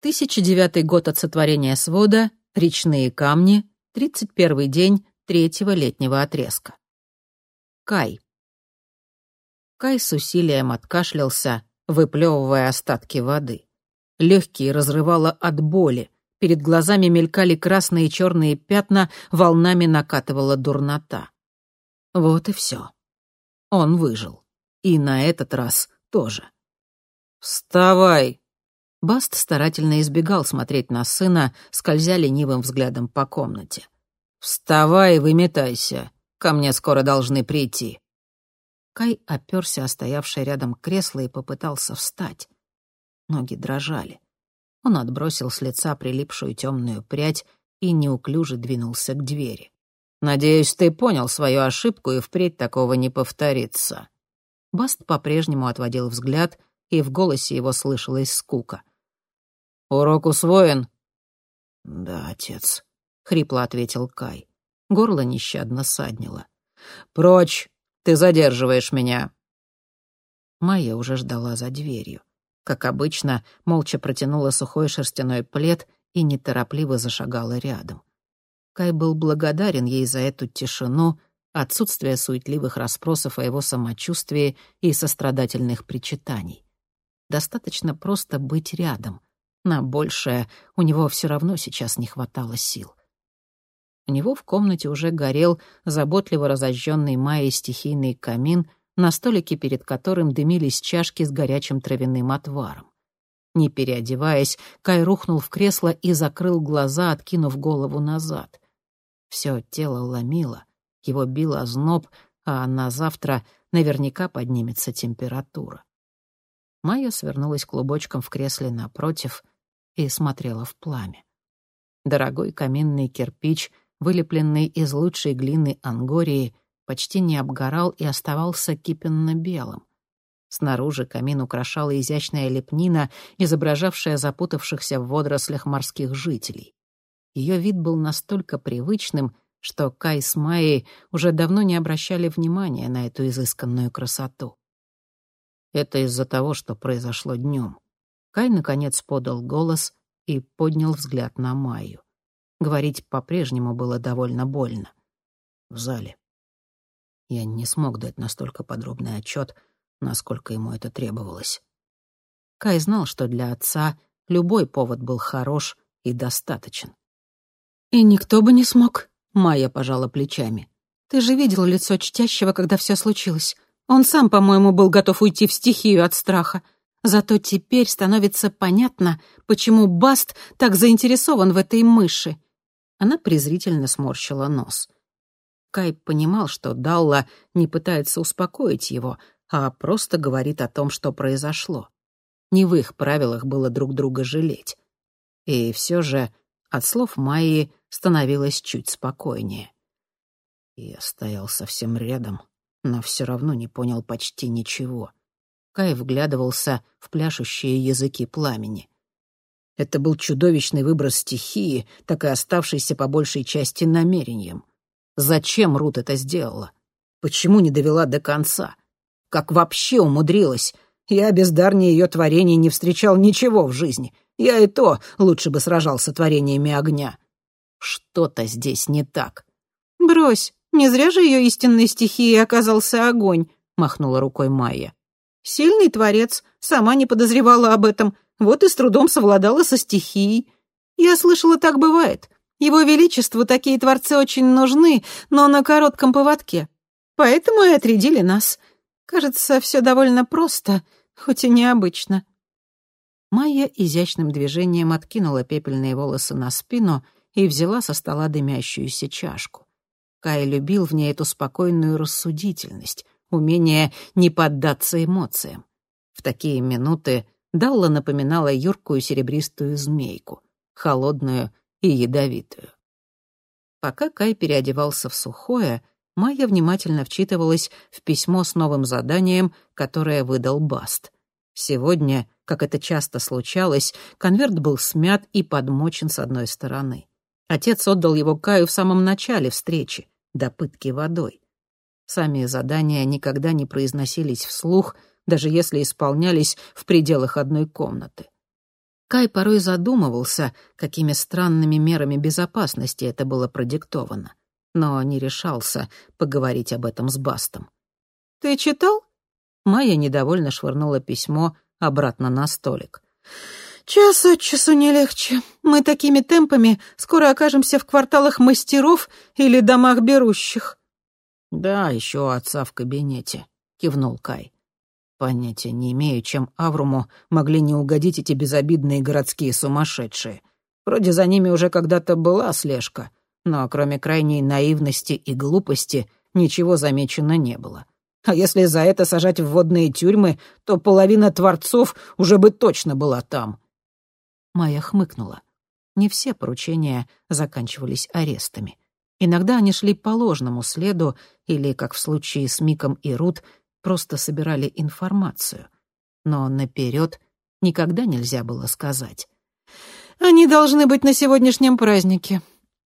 1009 год от сотворения свода, речные камни, 31 день третьего летнего отрезка. Кай. Кай с усилием откашлялся, выплевывая остатки воды. Легкие разрывало от боли, перед глазами мелькали красные и черные пятна, волнами накатывала дурнота. Вот и все. Он выжил. И на этот раз тоже. «Вставай!» Баст старательно избегал смотреть на сына, скользя ленивым взглядом по комнате. «Вставай и выметайся. Ко мне скоро должны прийти». Кай оперся о стоявшее рядом кресло и попытался встать. Ноги дрожали. Он отбросил с лица прилипшую темную прядь и неуклюже двинулся к двери. «Надеюсь, ты понял свою ошибку, и впредь такого не повторится». Баст по-прежнему отводил взгляд, и в голосе его слышалась скука. «Урок усвоен?» «Да, отец», — хрипло ответил Кай. Горло нещадно саднило. «Прочь! Ты задерживаешь меня!» Майя уже ждала за дверью. Как обычно, молча протянула сухой шерстяной плед и неторопливо зашагала рядом. Кай был благодарен ей за эту тишину, отсутствие суетливых расспросов о его самочувствии и сострадательных причитаний. Достаточно просто быть рядом. На большее у него все равно сейчас не хватало сил. У него в комнате уже горел заботливо разожженный Майей стихийный камин, на столике перед которым дымились чашки с горячим травяным отваром. Не переодеваясь, Кай рухнул в кресло и закрыл глаза, откинув голову назад. Все тело ломило, его бил озноб, а на завтра наверняка поднимется температура. Майя свернулась клубочком в кресле напротив и смотрела в пламя. Дорогой каминный кирпич — вылепленный из лучшей глины Ангории, почти не обгорал и оставался кипенно-белым. Снаружи камин украшала изящная лепнина, изображавшая запутавшихся в водорослях морских жителей. Ее вид был настолько привычным, что Кай с Майей уже давно не обращали внимания на эту изысканную красоту. Это из-за того, что произошло днем. Кай, наконец, подал голос и поднял взгляд на Майю. Говорить по-прежнему было довольно больно. В зале. Я не смог дать настолько подробный отчет, насколько ему это требовалось. Кай знал, что для отца любой повод был хорош и достаточен. «И никто бы не смог», — Майя пожала плечами. «Ты же видел лицо чтящего, когда все случилось. Он сам, по-моему, был готов уйти в стихию от страха. Зато теперь становится понятно, почему Баст так заинтересован в этой мыши. Она презрительно сморщила нос. Кай понимал, что Далла не пытается успокоить его, а просто говорит о том, что произошло. Не в их правилах было друг друга жалеть. И все же от слов Майи становилось чуть спокойнее. Я стоял совсем рядом, но все равно не понял почти ничего. Кай вглядывался в пляшущие языки пламени. Это был чудовищный выброс стихии, так и оставшийся по большей части намерением. Зачем Рут это сделала? Почему не довела до конца? Как вообще умудрилась? Я бездарнее ее творений не встречал ничего в жизни. Я и то лучше бы сражался творениями огня. Что-то здесь не так. «Брось, не зря же ее истинной стихией оказался огонь», — махнула рукой Майя. «Сильный творец, сама не подозревала об этом, вот и с трудом совладала со стихией. Я слышала, так бывает. Его Величеству такие творцы очень нужны, но на коротком поводке. Поэтому и отрядили нас. Кажется, все довольно просто, хоть и необычно». Майя изящным движением откинула пепельные волосы на спину и взяла со стола дымящуюся чашку. Кай любил в ней эту спокойную рассудительность, умение не поддаться эмоциям. В такие минуты Далла напоминала юркую серебристую змейку, холодную и ядовитую. Пока Кай переодевался в сухое, Майя внимательно вчитывалась в письмо с новым заданием, которое выдал Баст. Сегодня, как это часто случалось, конверт был смят и подмочен с одной стороны. Отец отдал его Каю в самом начале встречи, до пытки водой. Сами задания никогда не произносились вслух — даже если исполнялись в пределах одной комнаты. Кай порой задумывался, какими странными мерами безопасности это было продиктовано, но не решался поговорить об этом с Бастом. «Ты читал?» Майя недовольно швырнула письмо обратно на столик. «Час от часу не легче. Мы такими темпами скоро окажемся в кварталах мастеров или домах берущих». «Да, еще отца в кабинете», — кивнул Кай. Понятия не имею, чем Авруму могли не угодить эти безобидные городские сумасшедшие. Вроде за ними уже когда-то была слежка, но кроме крайней наивности и глупости ничего замечено не было. А если за это сажать в водные тюрьмы, то половина творцов уже бы точно была там. Майя хмыкнула. Не все поручения заканчивались арестами. Иногда они шли по ложному следу или, как в случае с Миком и Рут, просто собирали информацию. Но наперед никогда нельзя было сказать. «Они должны быть на сегодняшнем празднике.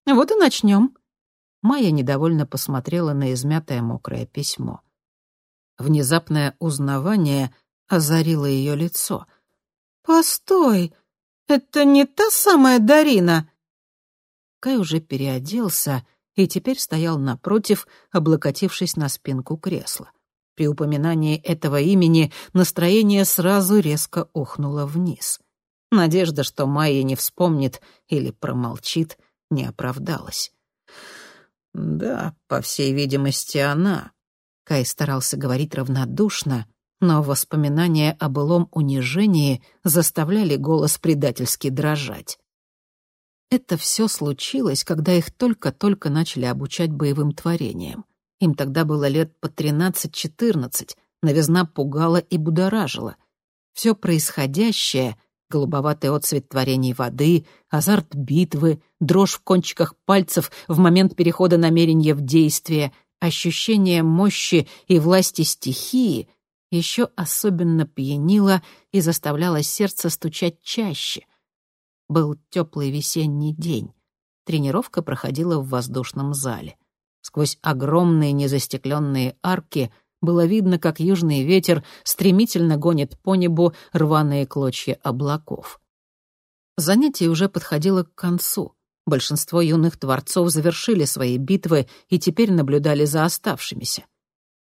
Вот и начнем». Майя недовольно посмотрела на измятое мокрое письмо. Внезапное узнавание озарило ее лицо. «Постой, это не та самая Дарина?» Кай уже переоделся и теперь стоял напротив, облокотившись на спинку кресла. При упоминании этого имени настроение сразу резко ухнуло вниз. Надежда, что Майя не вспомнит или промолчит, не оправдалась. «Да, по всей видимости, она», — Кай старался говорить равнодушно, но воспоминания о былом унижении заставляли голос предательски дрожать. Это все случилось, когда их только-только начали обучать боевым творениям. Им тогда было лет по тринадцать-четырнадцать, новизна пугала и будоражила. Все происходящее — голубоватый отцвет творений воды, азарт битвы, дрожь в кончиках пальцев в момент перехода намерения в действие, ощущение мощи и власти стихии — еще особенно пьянило и заставляло сердце стучать чаще. Был теплый весенний день. Тренировка проходила в воздушном зале. Сквозь огромные незастекленные арки было видно, как южный ветер стремительно гонит по небу рваные клочья облаков. Занятие уже подходило к концу. Большинство юных творцов завершили свои битвы и теперь наблюдали за оставшимися.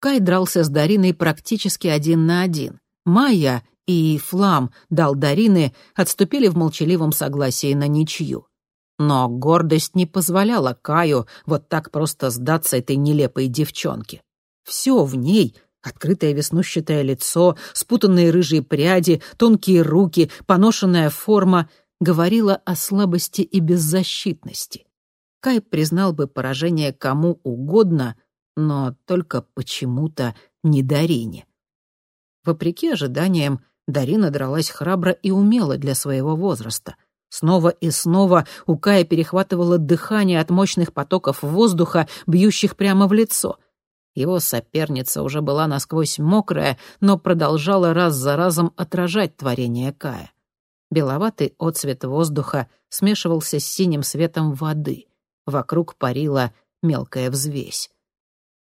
Кай дрался с Дариной практически один на один. Майя и Флам дал Дарины отступили в молчаливом согласии на ничью. Но гордость не позволяла Каю вот так просто сдаться этой нелепой девчонке. Все в ней — открытое веснущатое лицо, спутанные рыжие пряди, тонкие руки, поношенная форма — говорила о слабости и беззащитности. Кай признал бы поражение кому угодно, но только почему-то не Дарине. Вопреки ожиданиям, Дарина дралась храбро и умело для своего возраста. Снова и снова у Кая перехватывало дыхание от мощных потоков воздуха, бьющих прямо в лицо. Его соперница уже была насквозь мокрая, но продолжала раз за разом отражать творение Кая. Беловатый отцвет воздуха смешивался с синим светом воды. Вокруг парила мелкая взвесь.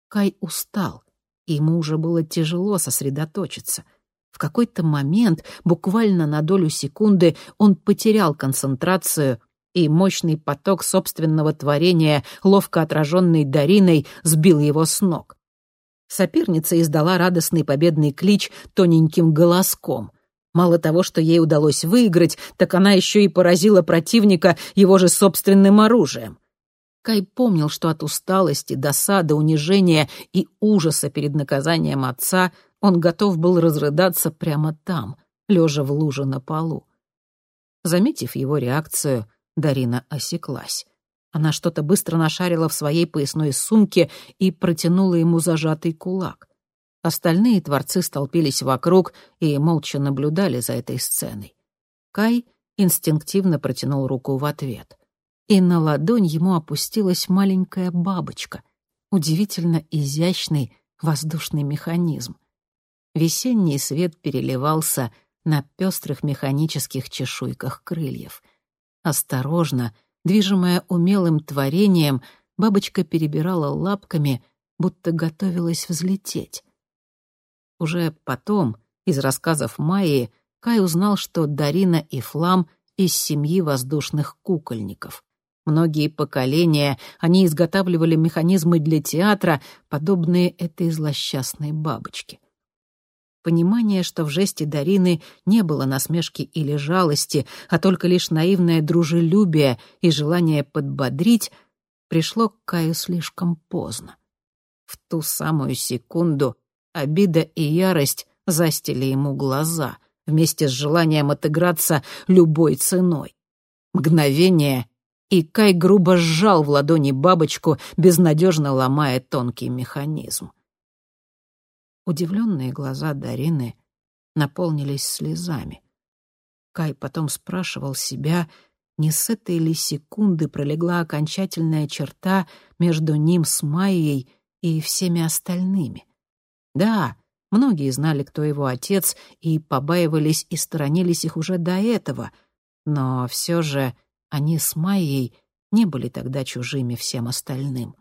Кай устал, ему уже было тяжело сосредоточиться — в какой-то момент, буквально на долю секунды, он потерял концентрацию, и мощный поток собственного творения, ловко отраженный Дариной, сбил его с ног. Соперница издала радостный победный клич тоненьким голоском. Мало того, что ей удалось выиграть, так она еще и поразила противника его же собственным оружием. Кай помнил, что от усталости, досады, унижения и ужаса перед наказанием отца он готов был разрыдаться прямо там, лежа в луже на полу. Заметив его реакцию, Дарина осеклась. Она что-то быстро нашарила в своей поясной сумке и протянула ему зажатый кулак. Остальные творцы столпились вокруг и молча наблюдали за этой сценой. Кай инстинктивно протянул руку в ответ. И на ладонь ему опустилась маленькая бабочка, удивительно изящный воздушный механизм. Весенний свет переливался на пестрых механических чешуйках крыльев. Осторожно, движимая умелым творением, бабочка перебирала лапками, будто готовилась взлететь. Уже потом, из рассказов Майи, Кай узнал, что Дарина и Флам из семьи воздушных кукольников. Многие поколения они изготавливали механизмы для театра, подобные этой злосчастной бабочке. Понимание, что в жесте Дарины не было насмешки или жалости, а только лишь наивное дружелюбие и желание подбодрить, пришло к Каю слишком поздно. В ту самую секунду обида и ярость застили ему глаза, вместе с желанием отыграться любой ценой. Мгновение, и Кай грубо сжал в ладони бабочку, безнадежно ломая тонкий механизм. Удивленные глаза Дарины наполнились слезами. Кай потом спрашивал себя, не с этой ли секунды пролегла окончательная черта между ним с Майей и всеми остальными. Да, многие знали, кто его отец, и побаивались и сторонились их уже до этого, но все же они с Майей не были тогда чужими всем остальным.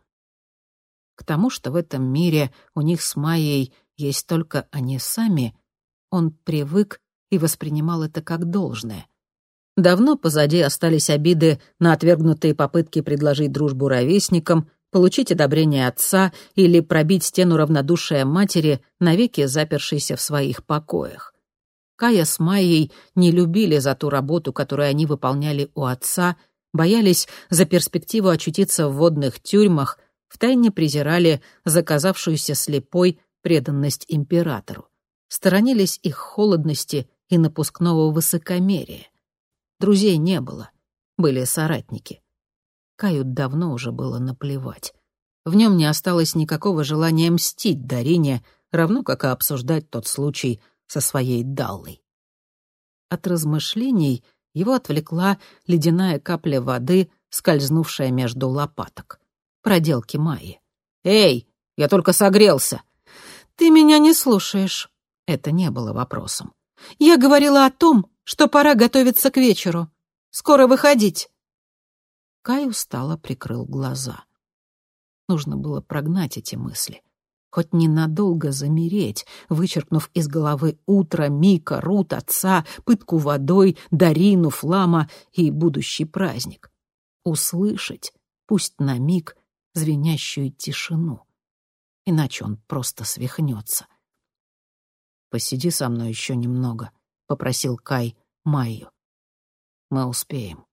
К тому, что в этом мире у них с Майей есть только они сами, он привык и воспринимал это как должное. Давно позади остались обиды на отвергнутые попытки предложить дружбу ровесникам, получить одобрение отца или пробить стену равнодушия матери, навеки запершейся в своих покоях. Кая с Майей не любили за ту работу, которую они выполняли у отца, боялись за перспективу очутиться в водных тюрьмах, втайне презирали заказавшуюся слепой преданность императору, сторонились их холодности и напускного высокомерия. Друзей не было, были соратники. Каю давно уже было наплевать. В нем не осталось никакого желания мстить Дарине, равно как и обсуждать тот случай со своей Даллой. От размышлений его отвлекла ледяная капля воды, скользнувшая между лопаток. Проделки Майи. «Эй, я только согрелся!» «Ты меня не слушаешь». Это не было вопросом. «Я говорила о том, что пора готовиться к вечеру. Скоро выходить». Кай устало прикрыл глаза. Нужно было прогнать эти мысли. Хоть ненадолго замереть, вычеркнув из головы утро, Мика, Рут, отца, пытку водой, Дарину, Флама и будущий праздник. Услышать, пусть на миг, звенящую тишину иначе он просто свихнется. «Посиди со мной еще немного», — попросил Кай Майю. «Мы успеем».